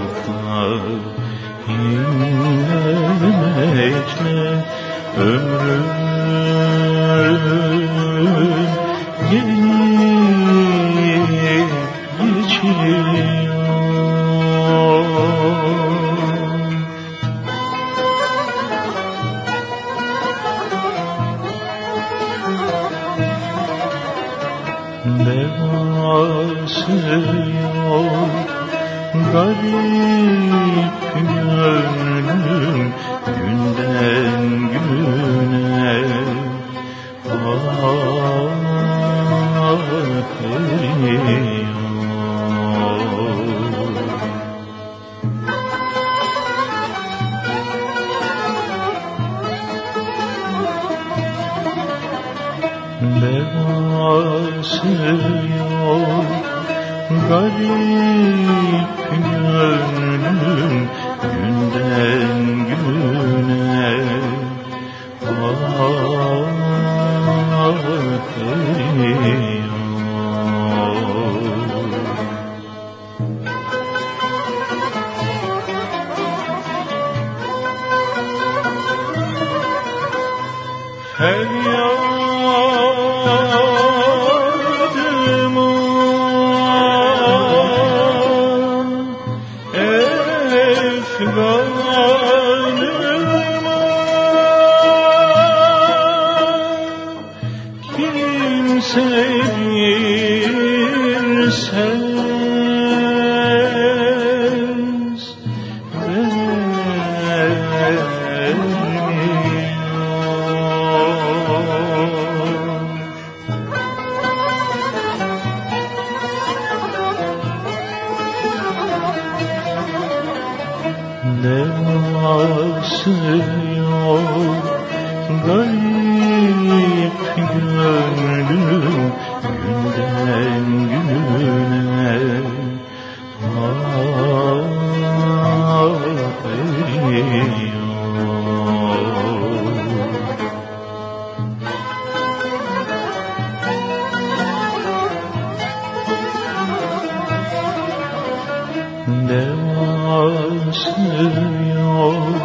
bakma inlemekle ömrüm geçiyor. Ne garip gönlüm günden güne akıyor. Devası yok garip gönlüm günden güne akıyor. Feryadıma Efganıma Kimse bir Devası yok garip gönlüm Devası